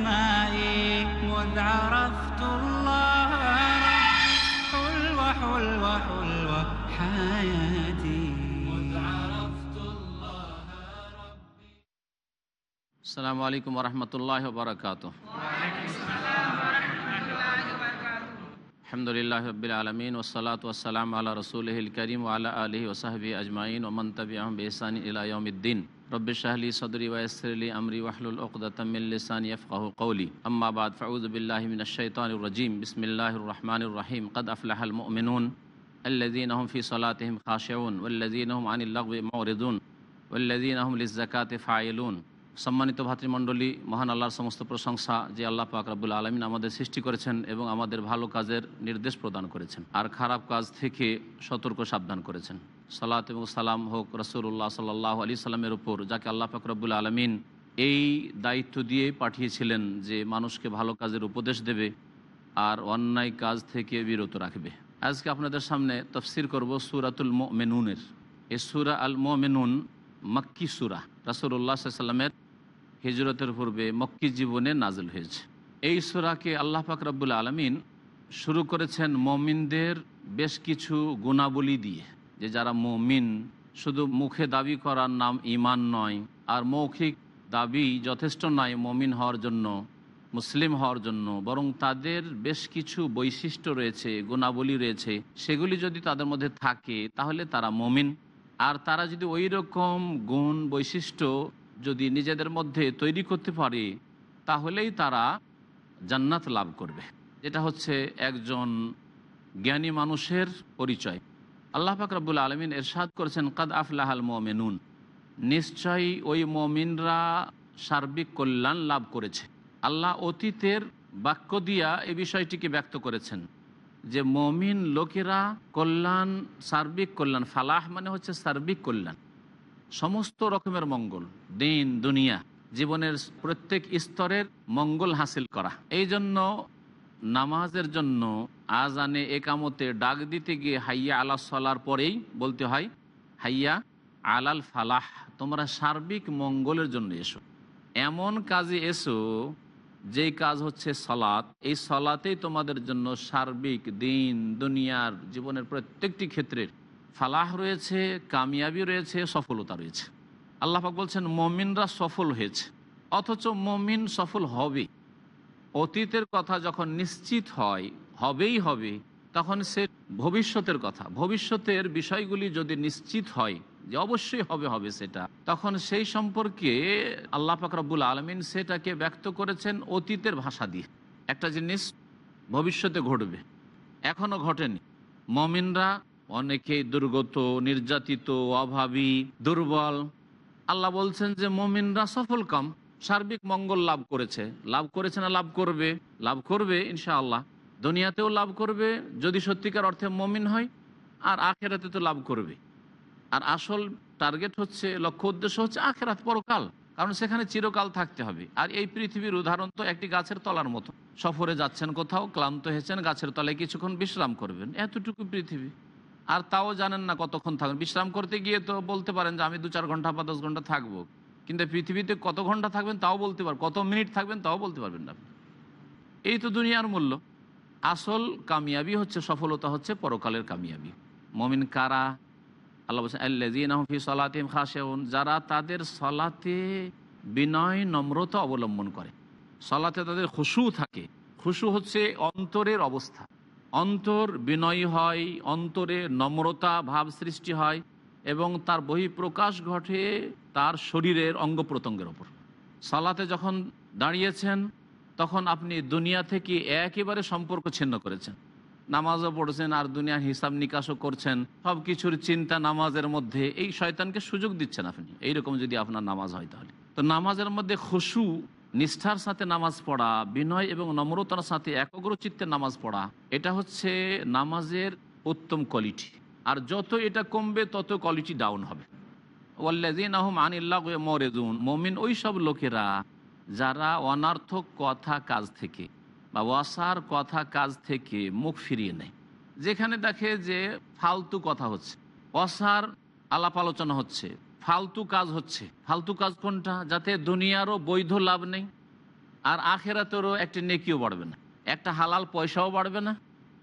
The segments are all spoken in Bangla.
السماء مذ عرفت الله حلوة حلوة حلوة حياتي. السلام عليكم ورحمة الله وبركاته. الحمد للہ رب العالمین وسلاۃ والسلام علی رسول الکریم وعلی علیہ وصحب اجمعین ومن طب بحسان یوم الدین. رب شاہلی صدری ویسرلی امری وحل العقدم السان یفقہ قولی. اما بعد فعوذ باللہ من الشیطان الرجیم. بسم اللہ الرحمن الرحیم. قد افلح المؤمنون الذين هم في صلاتهم خاشعون والذين هم عن اللغو معرضون والذين هم للزكاة فاعلون. সম্মানিত ভাতৃমণ্ডলী, মহান আল্লাহর সমস্ত প্রশংসা যে আল্লাহ পাক রাবুল আলমিন আমাদের সৃষ্টি করেছেন এবং আমাদের ভালো কাজের নির্দেশ প্রদান করেছেন আর খারাপ কাজ থেকে সতর্ক সাবধান করেছেন। সালাত এবং সালাম হোক রসুল্লাহ সাল্লাহ আলি সাল্লামের উপর, যাকে আল্লাহ পাক রব্বুল আলমিন এই দায়িত্ব দিয়ে পাঠিয়েছিলেন যে মানুষকে ভালো কাজের উপদেশ দেবে আর অন্যায় কাজ থেকে বিরত রাখবে। আজকে আপনাদের সামনে তফসির করব সুরাতুল মেনুনের এই সুরা আল মেনুন মক্কি সুরা। রাসুল্লাহ সাল্লামের হিজরতের পূর্বে মক্কি জীবনে নাজল হয়েছে। এই সুরাকে আল্লাহ পাক রব্বুল আলমিন শুরু করেছেন মমিনদের বেশ কিছু গুণাবলী দিয়ে, যে যারা মমিন, শুধু মুখে দাবি করার নাম ইমান নয়, আর মৌখিক দাবি যথেষ্ট নয় মমিন হওয়ার জন্য, মুসলিম হওয়ার জন্য, বরং তাদের বেশ কিছু বৈশিষ্ট্য রয়েছে, গুণাবলী রয়েছে। সেগুলি যদি তাদের মধ্যে থাকে, তাহলে তারা মমিন। আর তারা যদি ওই রকম গুণ বৈশিষ্ট্য যদি নিজেদের মধ্যে তৈরি করতে পারে, তাহলেই তারা জান্নাত লাভ করবে। যেটা হচ্ছে একজন জ্ঞানী মানুষের পরিচয়। আল্লাহ ফাকরাবুল আলমিন এরশাদ করেছেন, কাদ আফলাহাল মোমেনুন। নিশ্চয়ই ওই মমিনরা সার্বিক কল্যাণ লাভ করেছে। আল্লাহ অতীতের বাক্য দিয়া এই বিষয়টিকে ব্যক্ত করেছেন যে, মমিন লোকেরা কল্যাণ, সার্বিক কল্যাণ, ফালাহ মানে হচ্ছে সার্বিক কল্যাণ। সমস্ত রকমের মঙ্গল, দিন, দুনিয়া, জীবনের প্রত্যেক স্তরের মঙ্গল হাসিল করা। এই জন্য নামাজের জন্য আজানে একামতে ডাক দিতে গিয়ে হাইয়া আলা সলার পরেই বলতে হয়, হাইয়া আলাল ফালাহ, তোমরা সার্বিক মঙ্গলের জন্য এসো। এমন কাজে এসো যেই কাজ হচ্ছে সলাৎ। এই সলাতেই তোমাদের জন্য সার্বিক দিন, দুনিয়ার জীবনের প্রত্যেকটি ক্ষেত্রের ফালাহ রয়েছে, কামিয়াবি রয়েছে, সফলতা রয়েছে। আল্লাহাক বলছেন, মমিনরা সফল হয়েছে, অথচ মমিন সফল হবে। অতীতের কথা যখন নিশ্চিত হয়, হবেই হবে, তখন সে ভবিষ্যতের কথা। ভবিষ্যতের বিষয়গুলি যদি নিশ্চিত হয় যে অবশ্যই হবে হবে সেটা, তখন সেই সম্পর্কে আল্লাহ ফাকরাবুল আলমিন সেটাকে ব্যক্ত করেছেন অতীতের ভাষা দিয়ে। একটা জিনিস ভবিষ্যতে ঘটবে এখনও ঘটেনি। মমিনরা অনেকেই দুর্গত, নির্যাতিত, অভাবী, দুর্বল। আল্লাহ বলছেন যে মমিনরা সফল কাম, সার্বিক মঙ্গল লাভ করেছে। লাভ করেছে না লাভ করবে? লাভ করবে ইনশাআল্লাহ। দুনিয়াতেও লাভ করবে, যদি সত্যিকার অর্থে মমিন হয়, আর আখেরাতে তো লাভ করবে। আর আসল টার্গেট হচ্ছে, লক্ষ্য উদ্দেশ্য হচ্ছে আখেরাত পরকাল, কারণ সেখানে চিরকাল থাকতে হবে। আর এই পৃথিবীর উদাহরণ তো একটি গাছের তলার মতো। সফরে যাচ্ছেন কোথাও, ক্লান্ত হয়েছেন, গাছের তলায় কিছুক্ষণ বিশ্রাম করবেন। এতটুকু পৃথিবী। আর তাও জানেন না কতক্ষণ থাকবেন। বিশ্রাম করতে গিয়ে তো বলতে পারেন যে আমি দু চার ঘণ্টা বা দশ ঘণ্টা থাকব। কিন্তু পৃথিবীতে কত ঘণ্টা থাকবেন তাও বলতে পারবেন কত মিনিট থাকবেন তাও বলতে পারবেন না এই তো দুনিয়ার মূল্য। আসল কামিয়াবি হচ্ছে, সফলতা হচ্ছে পরকালের কামিয়াবি। মমিন কারা? আল্লাহ বলছেন আল্লাহি সলাতিম খাসেউন যারা তাদের সলাতে বিনয় নম্রতা অবলম্বন করে। সলাতে তাদের খুশু থাকে। খুশু হচ্ছে অন্তরের অবস্থা। অন্তর বিনয়ী হয়, অন্তরে নম্রতা, ভাব সৃষ্টি হয় এবং তার বহিঃপ্রকাশ ঘটে তার শরীরের অঙ্গ প্রত্যঙ্গের ওপর। সালাতে যখন দাঁড়িয়েছেন, তখন আপনি দুনিয়া থেকে একেবারে সম্পর্ক ছিন্ন করেছেন। নামাজও পড়ছেন, আর দুনিয়ার হিসাব নিকাশও করছেন। সব কিছুর চিন্তা নামাজের মধ্যে। এই শয়তানকে সুযোগ দিচ্ছেন আপনি। এইরকম যদি আপনার নামাজ হয় তাহলে। তো নামাজের মধ্যে খুশু নিষ্ঠার সাথে নামাজ পড়া, বিনয় এবং নম্রতার সাথে একগ্র চিত্তে নামাজ পড়া, এটা হচ্ছে নামাজের উত্তম কোয়ালিটি আর যত এটা কমবে, তত কোয়ালিটি ডাউন হবে। ওয়াল্লাজিন আহম মরেজুন মমিন ওই সব লোকেরা যারা অনার্থক কথা কাজ থেকে বা ওয়াসার কথা কাজ থেকে মুখ ফিরিয়ে নেয়। যেখানে দেখে যে ফালতু কথা হচ্ছে। অসার আলাপ আলোচনা হচ্ছে, ফালতু কাজ হচ্ছে। ফালতু কাজ কোনটা? যাতে দুনিয়ারও বৈধ লাভ নেই, আর আখেরাতেরও একটা নেকিও বাড়বে না। একটা হালাল পয়সাও বাড়বে না,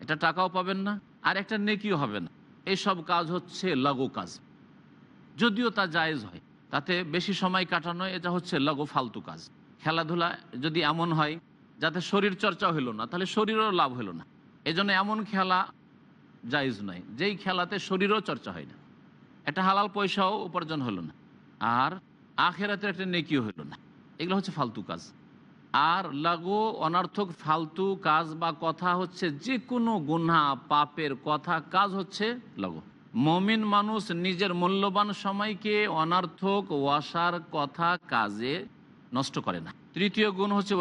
একটা টাকাও পাবেন না, আর একটা নেকিও হবে না। এইসব কাজ হচ্ছে লঘু কাজ। যদিও তা জায়েজ হয়, তাতে বেশি সময় কাটানো, এটা হচ্ছে লঘু ফালতু কাজ। খেলাধুলা যদি এমন হয়, যাতে শরীর চর্চা হলো না, তাহলে শরীরও লাভ হলো না। এজন্য এমন খেলা জায়েজ নয়, যেই খেলাতে শরীরও চর্চা হয় না। একটা হালাল পয়সাও উপার্জন হলো না। আর আখেরাতের একটা নেকিও হলো না। এগুলো হচ্ছে ফালতু কাজ। আর লাগো, অনার্থক, ফালতু কাজ বা কথা হচ্ছে যে কোনো গুনা পাপের কথা, কাজ হচ্ছে লাগো। মমিন মানুষ নিজের মূল্যবান সময়কে অনার্থক, ওয়াসার কথা কাজে নষ্ট করে না। তৃতীয় গুণ হচ্ছে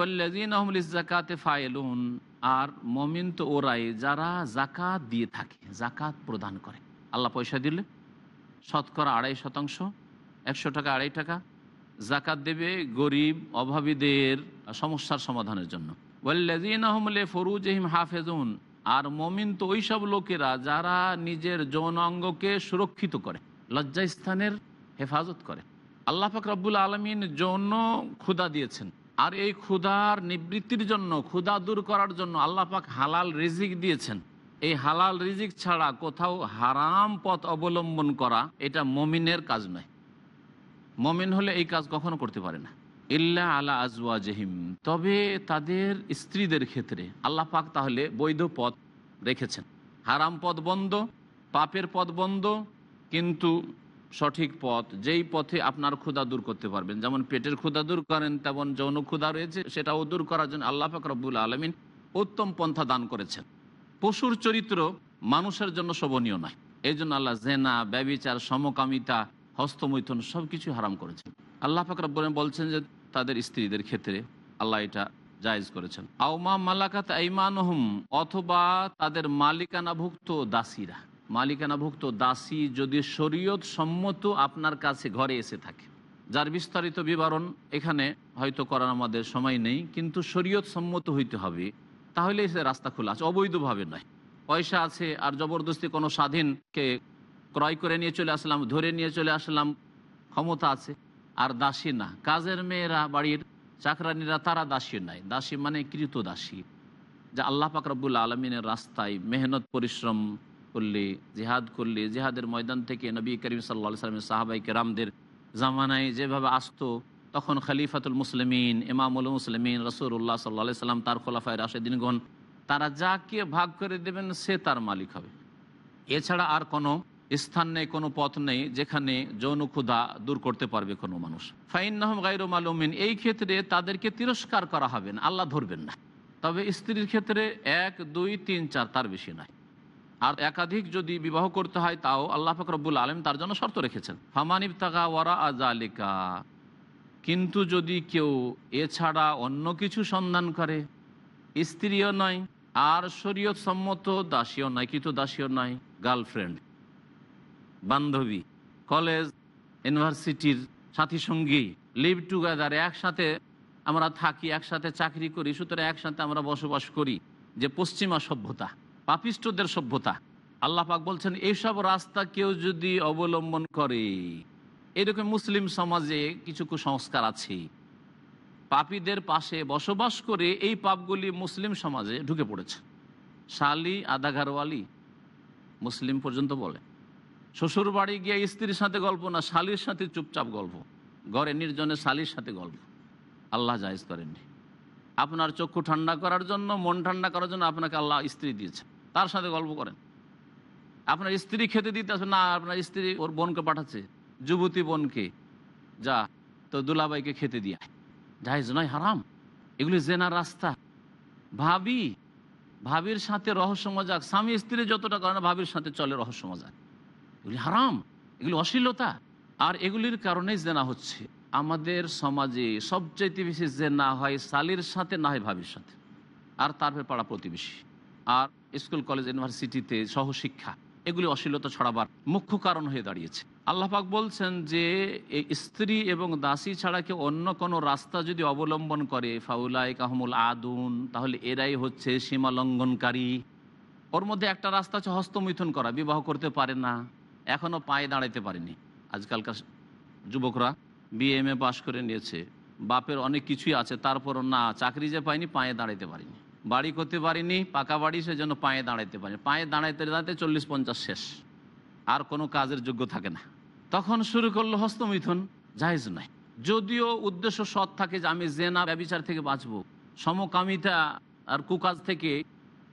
লিযাকাতে ফাইলুন। আর মমিন তো ওরাই যারা জাকাত দিয়ে থাকে জাকাত প্রদান করে। আল্লাহ পয়সা দিলে শতকরা আড়াই শতাংশ, একশো টাকা, আড়াই টাকা জাকাত দেবে গরিব, অভাবীদের সমস্যার সমাধানের জন্য। ফরুজহিম হাফেজুন, আর মমিন তো ওইসব লোকেরা যারা নিজের যৌন অঙ্গকে সুরক্ষিত করে, লজ্জাস্থানের হেফাজত করে। আল্লাহ পাক রব্বুল আলমিন যৌন ক্ষুদা দিয়েছেন। আর এই ক্ষুধার নিবৃত্তির জন্য, ক্ষুধা দূর করার জন্য আল্লাহ পাক হালাল রিজিক দিয়েছেন। এই হালাল রিজিক ছাড়া কোথাও হারাম পথ অবলম্বন করা এটা মমিনের কাজ নয়। মমিন হলে এই কাজ কখনো করতে পারে না। ইল্লা আলা আজওয়া জহিম তবে তাদের স্ত্রীদের ক্ষেত্রে আল্লাহ পাক তাহলে বৈধ পথ রেখেছেন। হারাম পথ বন্ধ, পাপের পথ বন্ধ, কিন্তু সঠিক পথ, যেই পথে আপনার ক্ষুধা দূর করতে পারবেন। যেমন পেটের ক্ষুধা দূর করেন, তেমন যৌন ক্ষুধা রয়েছে, সেটাও দূর করার জন্য আল্লাহ পাক রব্বুল আলমিন উত্তম পন্থা দান করেছেন। পশুর চরিত্র মানুষের জন্য শোভনীয় নয়। এই জন্য আল্লাহ জেনা, ব্যবিচার, সমকামিতা, হস্তমৈথুন সব কিছু হারাম করেছেন। আল্লাহ ফাকর বলছেন যে তাদের স্ত্রীদের ক্ষেত্রে আল্লাহ এটা জায়েজ করেছেন। আউমা মালাকাত আইমানহুম অথবা তাদের মালিকানাভুক্ত দাসীরা। মালিকানাভুক্ত দাসী যদি শরীয়ত সম্মত আপনার কাছে ঘরে এসে থাকে। যার বিস্তারিত বিবরণ এখানে হয়তো করার আমাদের সময় নেই, কিন্তু শরীয়ত সম্মত হইতে হবে। তাহলে সে রাস্তা খোলা আছে, অবৈধভাবে নয়। পয়সা আছে আর জবরদস্তি কোনো স্বাধীনকে ক্রয় করে নিয়ে চলে আসলাম, ধরে নিয়ে চলে আসলাম, ক্ষমতা আছে আর দাসী না। কাজের মেয়েরা, বাড়ির চাকরানিরা, তারা দাসী নাই। দাসী মানে কৃত দাসী যা আল্লাহ পাকরবুল আলমিনের রাস্তায় মেহনত, পরিশ্রম করলে, জেহাদ করলে, জেহাদের ময়দান থেকে নবী করিম সাল্লা সাল্লামের সাহাবাই কেরামদের জামানায় যেভাবে আসতো তখন খলিফাতুল মুসলিমিন, ইমামুল মুসলিমিন রসুল্লাহ সাল্লা সাল্লাম, তার খোলাফায় রাশেদিনগণ, তারা যাকে ভাগ করে দেবেন, সে তার মালিক হবে। এছাড়া আর কোনো স্থান নেই, কোনো পথ নেই, যেখানে যৌন ক্ষুধা দূর করতে পারবে কোনো মানুষ। ফাইন্নাহম গাইর মালুমিন, এই ক্ষেত্রে তাদেরকে তিরস্কার করা হবে না, আল্লাহ ধরবেন না। তবে স্ত্রীর ক্ষেত্রে এক, দুই, তিন, চার, তার বেশি নয়। আর একাধিক যদি বিবাহ করতে হয়, তাও আল্লাহ ফকরবুল আলম তার জন্য শর্ত রেখেছেন। ফামানিব তাকা ওয়ারা আজালিকা কিন্তু যদি কেউ এছাড়া অন্য কিছু সন্ধান করে, স্ত্রীও নয়, আর শরীয়ত সম্মত দাসীও নয়, কিন্তু দাসীও নয়, গার্লফ্রেন্ড, বান্ধবী, কলেজ, ইউনিভার্সিটির সাথী সঙ্গী লিভ টুগেদার, একসাথে আমরা থাকি, একসাথে চাকরি করি, সুতরাং একসাথে আমরা বসবাস করি, যে পশ্চিমা সভ্যতা, পাপিষ্টদের সভ্যতা। আল্লাহ পাক বলছেন এইসব রাস্তা কেউ যদি অবলম্বন করে এরকম মুসলিম সমাজে কিছু কুসংস্কার আছে। পাপীদের পাশে বসবাস করে এই পাপগুলি মুসলিম সমাজে ঢুকে পড়েছে। শালি আধা আদাঘারওয়ালি মুসলিম পর্যন্ত বলে। শ্বশুর বাড়ি গিয়ে স্ত্রীর সাথে গল্প না, শালির সাথে চুপচাপ গল্প। ঘরে নির্জনে শালির সাথে গল্প। আল্লাহ জায়েজ করেননি। আপনার চক্ষু ঠান্ডা করার জন্য, মন ঠান্ডা করার জন্য আপনাকে আল্লাহ স্ত্রী দিয়েছে। তার সাথে গল্প করেন। আপনার স্ত্রী খেতে দিতে আসবে না, আপনার স্ত্রী ওর বোনকে পাঠাচ্ছে। যুবতী বোনকে, যা তো দুলাবাইকে খেতে দিয়া জাহেজ নয়, হারাম। এগুলি জেনার রাস্তা। ভাবি, ভাবির সাথে রহস্য মজাক স্বামী স্ত্রী যতটা করে না ভাবির সাথে চলে রহস্য মজাক এগুলি হারাম, এগুলি অশ্লীলতা। আর এগুলির কারণেই জেনা হচ্ছে। আমাদের সমাজে সবচাইতে বেশি জেনা হয় সালির সাথে, না হয় ভাবির সাথে। আর তারপরে পাড়া প্রতিবেশী। আর স্কুল, কলেজ, ইউনিভার্সিটিতে সহশিক্ষা। এগুলি অশ্লীলতা ছড়াবার মুখ্য কারণ হয়ে দাঁড়িয়েছে। আল্লাহ পাক বলছেন যে স্ত্রী এবং দাসী ছাড়া কেউ অন্য কোনো রাস্তা যদি অবলম্বন করে ফাউলাই কাহমুল আদুন, তাহলে এরাই হচ্ছে সীমা লঙ্ঘনকারী ওর মধ্যে একটা রাস্তা হচ্ছে হস্তমৈথুন করা, বিবাহ করতে পারে না এখনও পায়ে দাঁড়াইতে পারেনি। আজকালকার যুবকরা বিএমএ পাশ করে নিয়েছে, বাপের অনেক কিছুই আছে, তারপরও না, চাকরি যে পায়নি, পায়ে দাঁড়াইতে পারিনি। বাড়ি করতে পারিনি, পাকা বাড়ি, সেজন্য পায়ে দাঁড়াইতে পারিনি। পায়ে দাঁড়াইতে দাঁড়াতে চল্লিশ পঞ্চাশ শেষ। আর কোনো কাজের যোগ্য থাকে না। তখন শুরু করল হস্তমিথুন জাহেজ নয়। যদিও উদ্দেশ্য সৎ থাকে যে আমি জেনা ব্যবিচার থেকে বাঁচবো, সমকামিতা আর কুকাজ থেকে,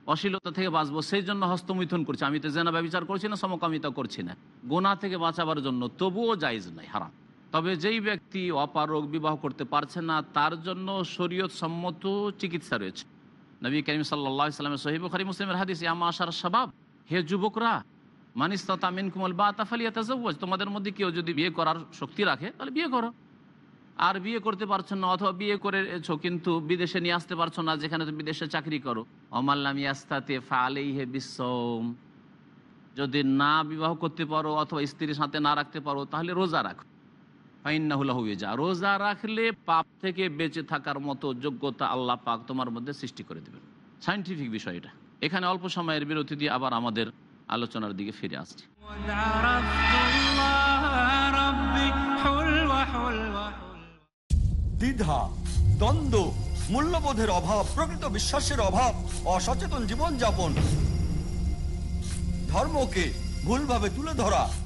অশ্লীলতা থেকে বাঁচবো সেই জন্য হস্তমিথুন করছি। আমি তো জেনা ব্যবিচার করছি না, সমকামিতা করছি না। গোনা থেকে বাঁচাবার জন্য তবুও জায়েজ নাই হারাম। তবে যেই ব্যক্তি অপারগ, বিবাহ করতে পারছে না, তার জন্য শরীয়ত সম্মত চিকিৎসা রয়েছে। নবী করিম সাল্লা সহিব খারি মুসলিমের হাদিস আমা আসার স্বভাব হে যুবকরা মানিস্তা মিন কুমল বা তাফালিয়া তাজাউজ তোমাদের মধ্যে কেউ যদি বিয়ে করার শক্তি রাখে, তাহলে বিয়ে করো। আর বিয়ে করতে পারছ না অথবা বিয়ে করেছ কিন্তু বিদেশে নিয়ে আসতে পারছ না, যেখানে তুমি বিদেশে চাকরি করো। অমাল্লাম ইয়াস্তাতে ফালেই হে বিশ্বম যদি না বিবাহ করতে পারো অথবা স্ত্রীর সাথে না রাখতে পারো, তাহলে রোজা রাখো। রোজা রাখলে পাপ থেকে বেঁচে থাকার মতো যোগ্যতা আল্লাহ পাক তোমার মধ্যে সৃষ্টি করে দেবেন। সায়েন্টিফিক বিষয় এটা। এখানে অল্প সময়ের বিরতি দিয়ে আবার আমাদের আলোচনার দিকে ফিরে আসছি। দ্বিধা, দ্বন্দ্ব, মূল্যবোধের অভাব, প্রকৃত বিশ্বাসের অভাব, অসচেতন জীবনযাপন, ধর্মকে ভুলভাবে তুলে ধরা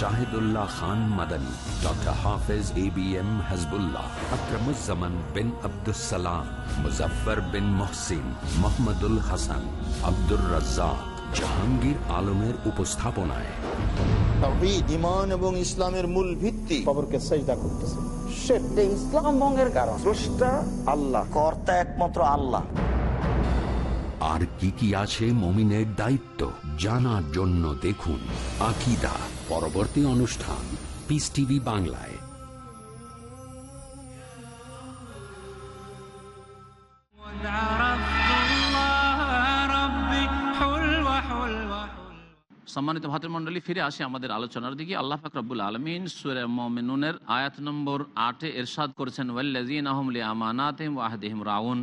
Shahidullah Khan Madani doctor Hafez A B M Hizbullah Akramuzzaman bin Abdussalam Muzaffar bin Mohsin Mohammadul Hasan Abdur Razzak Jahangir আলমের উপস্থাপনায়। ইমান এবং ইসলামের মূল ভিত্তি। কবরকে সেজদা করতেছে। সেটা ইসলাম ভঙ্গের কারণ। স্রষ্টা আল্লাহ কর্তা একমাত্র আল্লাহ। আর কি কি আছে মমিনের দায়িত্ব জানার জন্য দেখুন আকিদা। পরবর্তী অনুষ্ঠান পিস টিভি বাংলায়। সম্মানিত ভাতৃমন্ডলী ফিরে আসি আমাদের আলোচনার দিকে। আল্লাহ ফাকরাবুল আলমিন সুরে মমিনুনের আয়াত নম্বর আটে এরশাদ করেছেন ওয়াল্লাজিন আহমলি আমানাতিম ওয়াহদিহিম রাউন।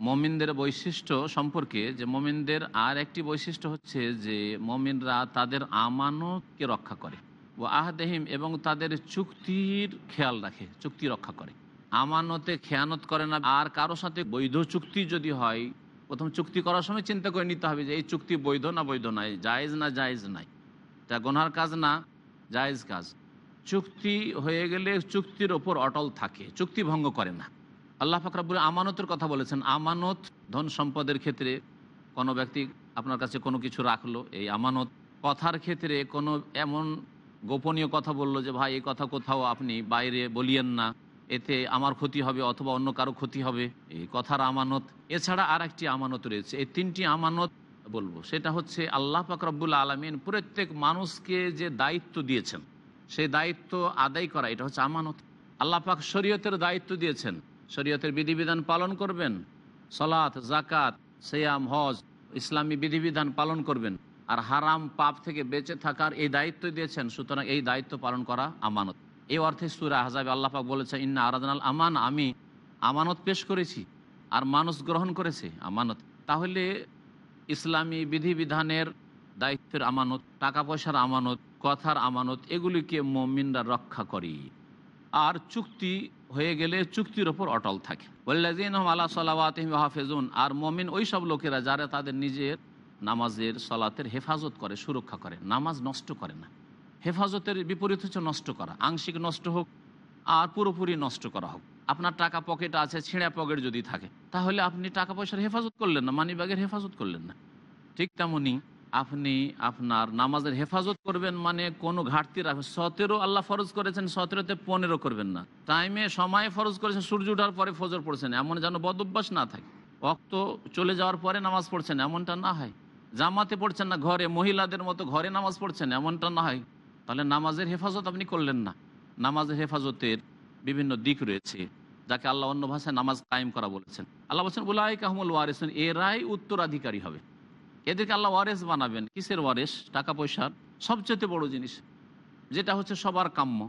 মমিনদের বৈশিষ্ট্য সম্পর্কে যে মমিনদের আর একটি বৈশিষ্ট্য হচ্ছে যে মমিনরা তাদের আমানতকে রক্ষা করে। ও আহদেহিম এবং তাদের চুক্তির খেয়াল রাখে, চুক্তি রক্ষা করে। আমানতে খেয়ানত করে না, আর কারও সাথে বৈধ চুক্তি যদি হয়, প্রথম চুক্তি করার সময় চিন্তা করে নিতে হবে যে এই চুক্তি বৈধ না বৈধ নাই জায়েজ না জায়েজ নাই। তা গোনার কাজ না, জায়েজ কাজ। চুক্তি হয়ে গেলে চুক্তির ওপর অটল থাকে, চুক্তি ভঙ্গ করে না। আল্লাহ ফাকরাবুল আমানতের কথা বলেছেন, আমানত ধন সম্পদের ক্ষেত্রে কোনো ব্যক্তি আপনার কাছে কোনো কিছু রাখল, এই আমানত কথার ক্ষেত্রে কোনো এমন গোপনীয় কথা বলল যে, ভাই, এই কথা কোথাও আপনি বাইরে বলিয়েন না, এতে আমার ক্ষতি হবে অথবা অন্য কারও ক্ষতি হবে। এই কথার আমানত, এছাড়া আর একটি আমানত রয়েছে, এই তিনটি আমানত বলব, সেটা হচ্ছে আল্লাহ ফাকরাবুল আলমিন প্রত্যেক মানুষকে যে দায়িত্ব দিয়েছেন, সেই দায়িত্ব আদায় করা, এটা হচ্ছে আমানত। আল্লাহ পাক শরীয়তের দায়িত্ব দিয়েছেন শরীয়তের বিধিবিধান পালন করবেন সলাৎ জাকাত সেয়াম, হজ, ইসলামী বিধিবিধান পালন করবেন। আর হারাম পাপ থেকে বেঁচে থাকার এই দায়িত্ব দিয়েছেন, সুতরাং এই দায়িত্ব পালন করা আমানত। এই অর্থে সুরা হাজাবে আল্লাহ পাক বলেছে, ইন্না আরাদনাল আমান আমি আমানত পেশ করেছি, আর মানুষ গ্রহণ করেছে আমানত। তাহলে ইসলামী বিধিবিধানের দায়িত্বের আমানত, টাকা পয়সার আমানত, কথার আমানত, এগুলিকে মমিনরা রক্ষা করি আর চুক্তি হয়ে গেলে চুক্তির ওপর অটল থাকে। বল্লাজিন আল্লাহ সাল্লাহিম হাফেজুন আর মমিন ওই সব লোকেরা যারা তাদের নিজের নামাজের, সলাতের হেফাজত করে, সুরক্ষা করে, নামাজ নষ্ট করে না। হেফাজতের বিপরীত হচ্ছে নষ্ট করা, আংশিক নষ্ট হোক আর পুরোপুরি নষ্ট করা হোক। আপনার টাকা পকেট আছে, ছিঁড়া পকেট যদি থাকে, তাহলে আপনি টাকা পয়সার হেফাজত করলেন না, মানিব্যাগের হেফাজত করলেন না। ঠিক তেমনই আপনি আপনার নামাজের হেফাজত করবেন মানে কোনো ঘাটতি রাখবেন। সতেরো আল্লাহ ফরজ করেছেন, সতেরোতে পনেরো করবেন না। টাইমে সময়ে ফরজ করেছেন, সূর্য ওঠার পরে ফজর পড়ছেন। এমন যেন বদভ্যাস না থাকে। অক্ত চলে যাওয়ার পরে নামাজ পড়ছেন, এমনটা না হয়। জামাতে পড়ছেন না, ঘরে মহিলাদের মতো ঘরে নামাজ পড়ছেন, এমনটা না হয়। তাহলে নামাজের হেফাজত আপনি করলেন না। নামাজের হেফাজতের বিভিন্ন দিক রয়েছে, যাকে আল্লাহ অন্য ভাষায় নামাজ কায়েম করা বলেছেন। আল্লাহ বলছেন উলাই কাহমুল ওয়ারিসন, এরাই উত্তরাধিকারী হবে। এদেরকে আল্লাহ ওয়ারেস বানাবেন। কিসের ওয়ারেস? টাকা পয়সার। সবচেয়ে বড় জিনিস। যেটা হচ্ছে সবার কাম্য।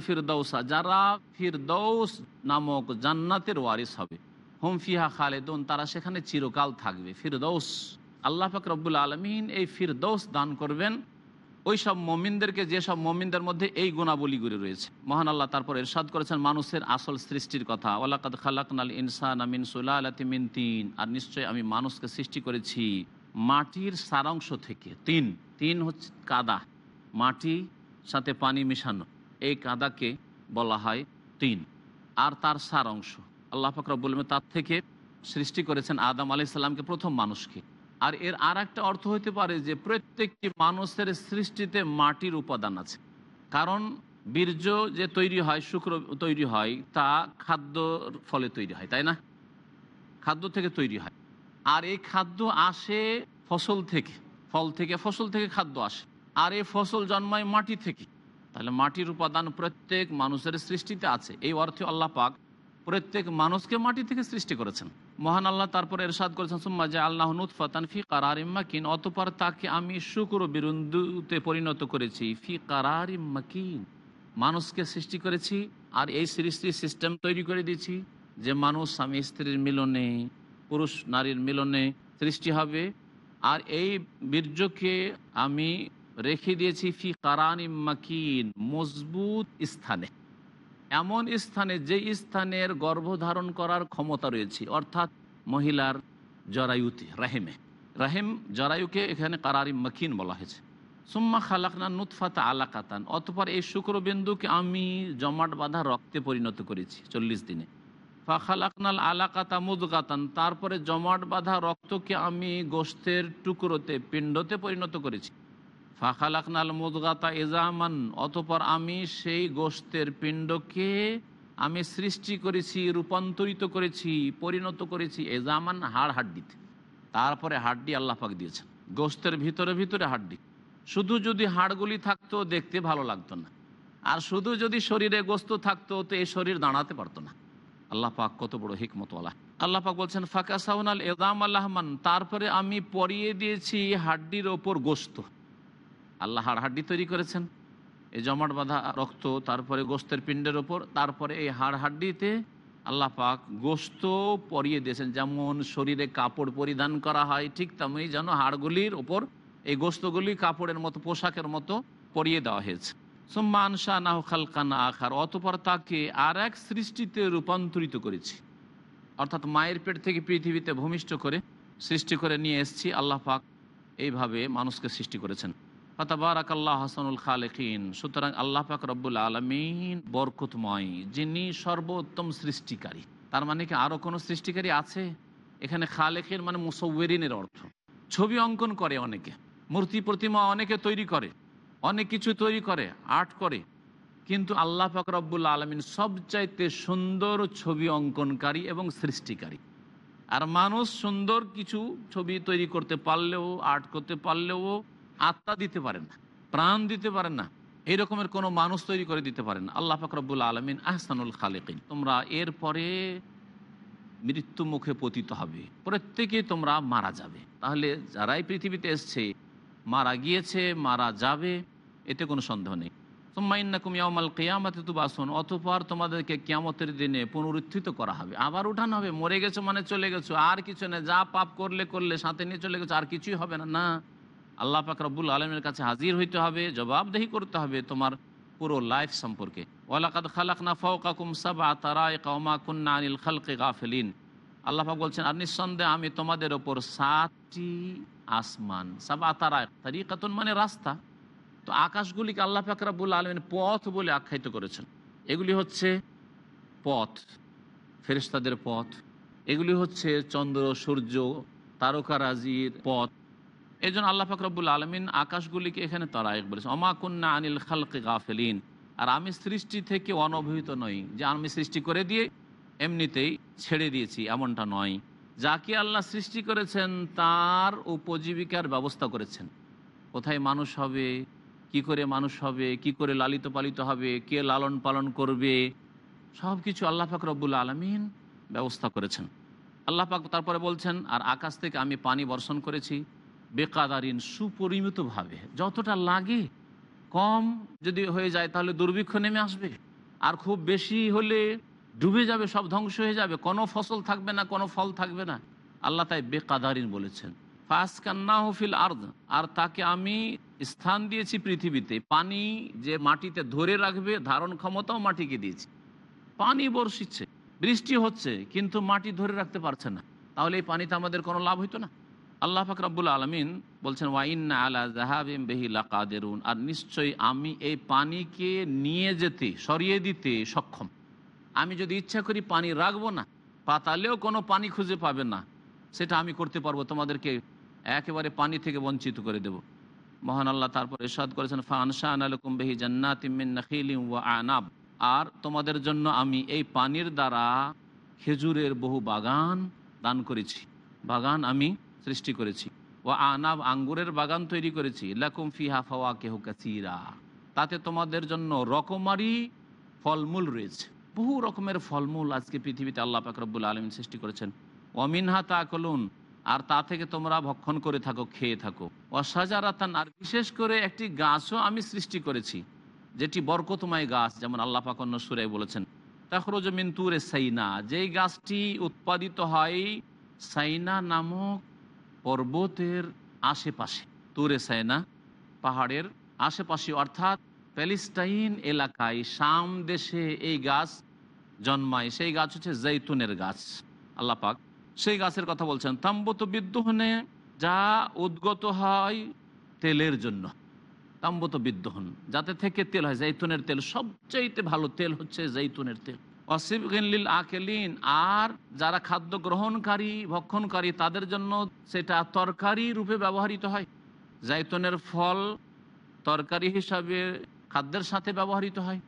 ফিরদৌসা যারা ফিরদৌস নামক জান্নাতের ওয়ারিস হবে। হোম ফিহা খালেদুন, তারা সেখানে চিরকাল থাকবে। ফিরদৌস আল্লাহ পাক আলমিন এই ফিরদৌস দান করবেন। ওই সব মমিনদেরকে যেসব মমিনদের মধ্যে এই গুণাবলীগুলি রয়েছে। মহান আল্লাহ তারপর এরশাদ করেছেন মানুষের আসল সৃষ্টির কথা। ওলাকাদ খালাকনাল ইনসান আমিন সুলালাতি মিন তিন। আর নিশ্চয়ই আমি মানুষকে সৃষ্টি করেছি মাটির সারাংশ থেকে। তিন। তিন হচ্ছে কাদা। মাটি সাথে পানি মিশানো। এই কাদাকে বলা হয় তিন। আর তার সার অংশ আল্লাহ ফাকরা বলবেন তার থেকে সৃষ্টি করেছেন আদম আলি সাল্লামকে প্রথম মানুষকে। আর এর আর একটা অর্থ হতে পারে যে প্রত্যেকটি মানুষের সৃষ্টিতে মাটির উপাদান আছে। কারণ বীর্য যে তৈরি হয়, শুক্র তৈরি হয়, তা খাদ্যর ফলে তৈরি হয়, তাই না? খাদ্য থেকে তৈরি হয়। আর এই খাদ্য আসে ফসল থেকে, ফল থেকে, ফসল থেকে খাদ্য আসে। আর এই ফসল জন্মায় মাটি থেকে। তাহলে মাটির উপাদান প্রত্যেক মানুষের সৃষ্টিতে আছে। এই অর্থে আল্লাহ পাক প্রত্যেক মানুষকে মাটি থেকে সৃষ্টি করেছেন। মহান আল্লাহ তারপরে এরশাদ করেছেন, সুম্মা যে আল্লাহ নুৎফাতান ফি কারার ইম্মাকিন অতপর তাকে আমি শুক্র বিরুন্দুতে পরিণত করেছি। ফি কারার ইম্মাকিন মানুষকে সৃষ্টি করেছি আর এই সৃষ্টির সিস্টেম তৈরি করে দিয়েছি যে মানুষ স্বামী স্ত্রীর মিলনে, পুরুষ নারীর মিলনে সৃষ্টি হবে। আর এই বীর্যকে আমি রেখে দিয়েছি ফি কারান ইম্মাকিন মজবুত স্থানে। এমন স্থানে যে স্থানের গর্ভধারণ করার ক্ষমতা রয়েছে, অর্থাৎ মহিলার জরায়ুতে, রাহেমে। রাহেম জরায়ুকে এখানে কারারি মাকিন বলা হয়েছে। সুম্মা খালাকনা নুৎফাতা আলাকাতান, অতপর এই শুক্রবিন্দুকে আমি জমাট বাঁধা রক্তে পরিণত করেছি চল্লিশ দিনে। ফাখালাকনাল আলাকাতা মুদগাতান, তারপরে জমাট বাঁধা রক্তকে আমি গোস্তের টুকরোতে, পিণ্ডতে পরিণত করেছি। ফাখালাকনাল মুদগাতা এজামান অতপর আমি সেই গোস্তের পিণ্ডকে আমি সৃষ্টি করেছি, রূপান্তরিত করেছি, পরিণত করেছি এজামান হাড় হাড্ডিতে। তারপরে হাড্ডি আল্লাহ পাক দিয়েছেন। গোস্তের ভিতরে ভিতরে হাড্ডি। শুধু যদি হাড়গুলি থাকতো, দেখতে ভালো লাগতো না। আর শুধু যদি শরীরে গোস্ত থাকতো, তো এই শরীর দাঁড়াতে পারতো না। আল্লাহ পাক কত বড় হিকমতওয়ালা। আল্লাহ পাক বলছেন ফাঁকা সাউনাল এদাম আল্লাহমান তারপরে আমি পরিয়ে দিয়েছি হাড্ডির ওপর গোস্ত। আল্লাহ হাড় হাড্ডি তৈরি করেছেন। এই জমাট বাঁধা রক্ত, তারপরে গোস্তের পিণ্ডের ওপর, তারপরে এই হাড় হাড্ডিতে আল্লাহ পাক গোস্ত পরিয়ে দিয়েছেন। যেমন শরীরে কাপড় পরিধান করা হয়, ঠিক তেমনি যেন হাড়গুলির ওপর এই গোস্তগুলি কাপড়ের মতো, পোশাকের মতো পরিয়ে দেওয়া হয়েছে। সোম্মান শাহ নাহ খালকানা আখার, অতপর তাকে আর এক সৃষ্টিতে রূপান্তরিত করেছি। অর্থাৎ মায়ের পেট থেকে পৃথিবীতে ভূমিষ্ঠ করে সৃষ্টি করে নিয়ে এসেছি। আল্লাহ পাক এইভাবে মানুষকে সৃষ্টি করেছেন। ফাতাবারাক আল্লাহ হাসানুল সুতরাং আল্লাহ পাক রব্বুল আলমিন বরকতময়, যিনি সর্বোত্তম সৃষ্টিকারী। তার মানে কি আরও কোনো সৃষ্টিকারী আছে? এখানে মানে অর্থ। ছবি অঙ্কন করে অনেকে, মূর্তি প্রতিমা অনেকে তৈরি করে, অনেক কিছু তৈরি করে, আর্ট করে। কিন্তু আল্লাহ পাক রব্বুল আলমিন সবচাইতে সুন্দর ছবি অঙ্কনকারী এবং সৃষ্টিকারী। আর মানুষ সুন্দর কিছু ছবি তৈরি করতে পারলেও, আর্ট করতে পারলেও আত্মা দিতে পারে না, প্রাণ দিতে পারেন না, এই রকমের কোনো মানুষ তৈরি করে দিতে পারেন আল্লাহ ফাকরবুল আলমিন আহসানুল খালেকিন, তোমরা এরপরে মৃত্যু মুখে পতিত হবে, প্রত্যেকে তোমরা মারা যাবে। তাহলে যারাই পৃথিবীতে এসছে, মারা গিয়েছে, মারা যাবে, এতে কোনো সন্দেহ নেই। তোমাইন্না কুমিয়ামাল কেয়ামাতে তু বাসন অতপর তোমাদেরকে কেয়ামতের দিনে পুনরুত্থিত করা হবে। আবার উঠানো হবে, মরে গেছো মানে চলে গেছো, আর কিছু নেই যা পাপ করলে করলে, সাথে নিয়ে চলে গেছো, আর কিছুই হবে না। না আল্লাহ পাক রব্বুল আলমের কাছে হাজির হইতে হবে, জবাবদেহি করতে হবে তোমার পুরো লাইফ সম্পর্কে। ওয়ালাকাদ খালাক না ফৌকাকুম সাবা তারায় কৌমা কুন্না আনিল খালকে গাফেলিন। আল্লাহ পাক বলছেন, আর নিঃসন্দেহে আমি তোমাদের ওপর সাতটি আসমান সাবা তারায় তারিকাতুন মানে রাস্তা। তো আকাশগুলিকে আল্লাহ পাক রব্বুল আলমিন পথ বলে আখ্যায়িত করেছেন। এগুলি হচ্ছে পথ, ফেরেশতাদের পথ। এগুলি হচ্ছে চন্দ্র, সূর্য তারকারাজির পথ। এই জন্য আল্লাহ ফাকরবুল আলমিন আকাশগুলিকে এখানে তারায়েক বলেছে অমাকুন্না আনিল খালকে গাফেলিন। আর আমি সৃষ্টি থেকে অনভিহিত নই, যে আমি সৃষ্টি করে দিয়ে এমনিতেই ছেড়ে দিয়েছি, এমনটা নয়। যাকে আল্লাহ সৃষ্টি করেছেন, তার উপজীবিকার ব্যবস্থা করেছেন। কোথায় মানুষ হবে, কি করে মানুষ হবে, কি করে লালিত পালিত হবে, কে লালন পালন করবে সব কিছু আল্লাহ পাক রব্বুল আলমিন ব্যবস্থা করেছেন। আল্লাহ পাক তারপরে বলছেন, আর আকাশ থেকে আমি পানি বর্ষণ করেছি বেকাদারিন সুপরিমিতভাবে, যতটা লাগে কম যদি হয়ে যায় তাহলে দুর্ভিক্ষ নেমে আসবে। আর খুব বেশি হলে ডুবে যাবে, সব ধ্বংস হয়ে যাবে। কোনো ফসল থাকবে না, কোনো ফল থাকবে না। আল্লাহ তাই বেকাদারিন বলেছেন। ফাসকান্না হফিল আর্দ, আর তাকে আমি স্থান দিয়েছি পৃথিবীতে। পানি যে মাটিতে ধরে রাখবে, ধারণ ক্ষমতাও মাটিকে দিয়েছি। পানি বর্ষিচ্ছে, বৃষ্টি হচ্ছে, কিন্তু মাটি ধরে রাখতে পারছে না। তাহলে এই পানিতে আমাদের কোনো লাভ হইতো না। আল্লাহ ফাকরাবুল আলমিন বলছেন ওয়াইন্না আলা জাহাবিম বেহিলা কাদেরুন আর নিশ্চয়ই আমি এই পানিকে নিয়ে যেতে, সরিয়ে দিতে সক্ষম। আমি যদি ইচ্ছা করি পানি রাখব না, পাতালেও কোনো পানি খুঁজে পাবে না, সেটা আমি করতে পারব, তোমাদেরকে একেবারে পানি থেকে বঞ্চিত করে দেব। মহান আল্লাহ তারপর ইরশাদ করেছেন ফানশান আলকুম বেহি জান্নাতিমিন ওয়া আনাব। আর তোমাদের জন্য আমি এই পানির দ্বারা খেজুরের বহু বাগান দান করেছি। বাগান আমি সৃষ্টি করেছি। ও আনাব আঙ্গুরের বাগান তৈরি করেছি। লাকুম ফিহা ফাওয়া কেহ কাসিরা। তাতে তোমাদের জন্য রকমারি ফলমূল রয়েছে। বহু রকমের ফলমূল আজকে পৃথিবীতে আল্লাহ পাকরবুল আলমিন সৃষ্টি করেছেন। অমিনহা তাকলুন। আর তা থেকে তোমরা ভক্ষণ করে থাকো, খেয়ে থাকো। অসাজারাতান আর বিশেষ করে একটি গাছও আমি সৃষ্টি করেছি, যেটি বরকতময় গাছ, যেমন আল্লাহ পাকন্য সুরাই বলেছেন, তাখরজ মিন্তুরে সাইনা। যেই গাছটি উৎপাদিত হয় সাইনা নামক পর্বতের আশেপাশে। তুরে সাইনা পাহাড়ের আশেপাশে, অর্থাৎ প্যালেস্টাইন এলাকায় শাম দেশে এই গাছ জন্মায়। সেই গাছ হচ্ছে জৈতুনের গাছ। আল্লাপাক সেই গাছের কথা বলছেন, তাম্বত বিদ্যুহনে যা উদ্গত হয় তেলের জন্য। তাম্বত বিদ্যহন যাতে থেকে তেল হয়, জৈতুনের তেল। সবচাইতে ভালো তেল হচ্ছে জৈতুনের তেল। অসিবিল আকেলিন, আর যারা খাদ্য গ্রহণকারী, ভক্ষণকারী, তাদের জন্য সেটা তরকারি রূপে ব্যবহৃত হয়। জাইতুনের ফল তরকারি হিসাবে খাদ্যের সাথে ব্যবহৃত হয়।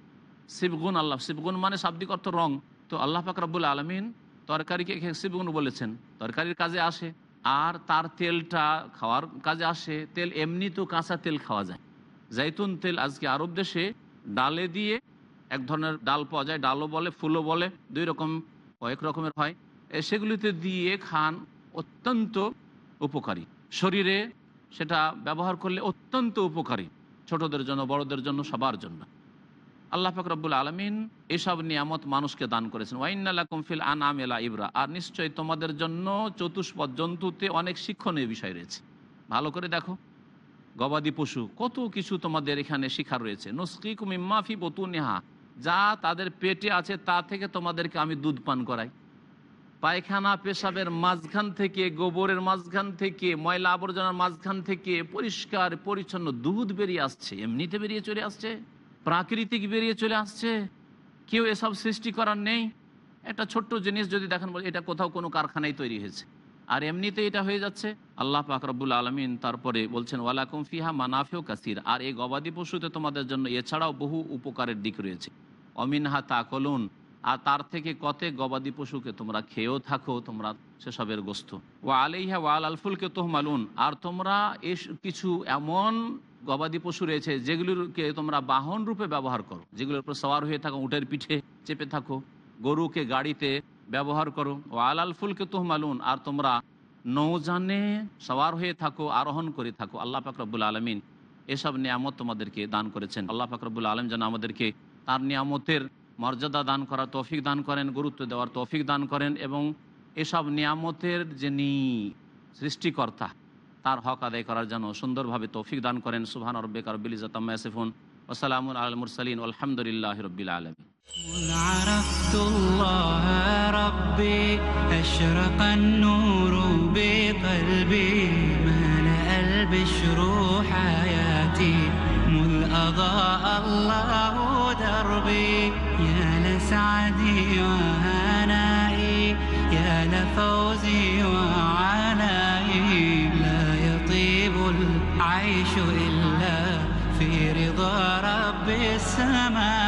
শিবগুণ আল্লাহ শিবগুণ মানে শাব্দিক অর্থ রং। তো আল্লাহ পাক রব্বুল আলমিন তরকারিকে শিবগুণ বলেছেন। তরকারির কাজে আসে, আর তার তেলটা খাওয়ার কাজে আসে। তেল এমনি তো কাঁচা তেল খাওয়া যায়। জাইতুন তেল আজকে আরব দেশে ডালে দিয়ে এক ধরনের ডাল পাওয়া যায়, ডালও বলে, ফুলও বলে, দুই রকম, কয়েক রকমের হয়। সেগুলিতে দিয়ে খান অত্যন্ত উপকারী। শরীরে সেটা ব্যবহার করলে অত্যন্ত উপকারী, ছোটদের জন্য, বড়দের জন্য, সবার জন্য। আল্লাহ পাক রব্বুল আলমিন এসব নিয়ামত মানুষকে দান করেছেন। ওয়াইনাল্লাকুম ফিল আনাম এলা ইবরা। আর নিশ্চয়ই তোমাদের জন্য চতুষ্পদ জন্তুতে অনেক শিক্ষণীয় বিষয় রয়েছে। ভালো করে দেখো। গবাদি পশু, কত কিছু তোমাদের এখানে শিখার রয়েছে। নস্কি কুমিম্মাফি বতু নেহা যা তাদের পেটে আছে তা থেকে তোমাদেরকে আমি দুধ পান করাই। পায়খানা পেশাবের মাঝখান থেকে, গোবরের মাঝখান থেকে, ময়লা আবর্জনার মাঝখান থেকে পরিষ্কার, পরিচ্ছন্ন দুধ বেরিয়ে আসছে। এমনিতে বেরিয়ে চলে আসছে, প্রাকৃতিক বেরিয়ে চলে আসছে। কেউ এসব সৃষ্টি করার নেই। একটা ছোট্ট জিনিস যদি দেখেন, বলে এটা কোথাও কোনো কারখানায় তৈরি হয়েছে। আর এমনিতে এটা হয়ে যাচ্ছে। আল্লাহ পাক রব্বুল আলমিন তারপরে বলছেন, ওয়ালাকুম ফিহা মানাফিও কাসির। আর এই গবাদি পশুতে তোমাদের জন্য এছাড়াও বহু উপকারের দিক রয়েছে। অমিনহা তাকলুন আর তার থেকে কতে গবাদি পশুকে তোমরা খেয়েও থাকো, তোমরা সেসবের গোস্ত। ও আলাইহা ওয়াল আলফুলকে তোহমালুন। আর তোমরা এস কিছু এমন গবাদি পশু রয়েছে যেগুলোকে তোমরা বাহন রূপে ব্যবহার করো, যেগুলোর উপর সওয়ার হয়ে থাকো, উটের পিঠে চেপে থাকো, গরুকে গাড়িতে ব্যবহার করো। ও আল আলফুলকে তোহমালুন। আর তোমরা নৌজানে সওয়ার হয়ে থাকো, আরোহণ করে থাকো। আল্লাহ ফাকরবুল আলমিন এসব নিয়ামত তোমাদেরকে দান করেছেন। আল্লাহ ফাকরবুল আলম যেন আমাদেরকে তার নিয়ামতের মর্যাদা দান করার তৌফিক দান করেন গুরুত্ব দেওয়ার তৌফিক দান করেন এবং এসব নিয়ামতের যিনি সৃষ্টিকর্তা তার হক আদায় করার জন্য সুন্দরভাবে তৌফিক দান করেন সুবহান রব্বিক রব্বিল ইজ্জাতাম্মা ইয়াসিফুন ওয়া সালামুন আলাল মুরসালিন আলহামদুলিল্লাহি রাব্বিল আলামিন مذ عرفت الله ربي أشرق النور بقلبي ملأ البشر حياتي مذ أضاء الله دربي يا لسعدي وهنائي يا لفوزي وعنائي لا يطيب العيش إلا في رضا رب السماء.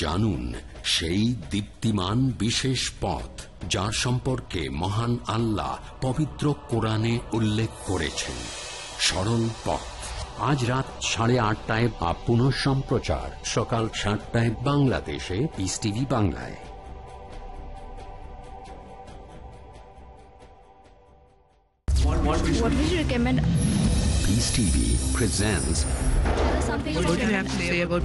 জানুন সেই দীপ্তিমান বিশেষ পথ যার সম্পর্কে মহান আল্লাহ পবিত্র কোরআনে উল্লেখ করেছেন। সরল পথ। আজ রাত সাড়ে আটটায় বা পুনঃ সম্প্রচার সকাল সাতটায় বাংলাদেশে পিস টিভি বাংলায়। What would you recommend? TV presents Something what do you have to say about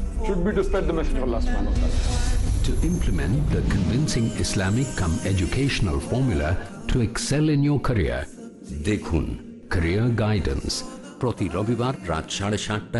should be to spread the message of Allah subhanahu wa ta'ala. To implement the convincing Islamic come educational formula to excel in your career. দেখুন Career Guidance প্রতি রবিবার রাত সাড়ে সাতটা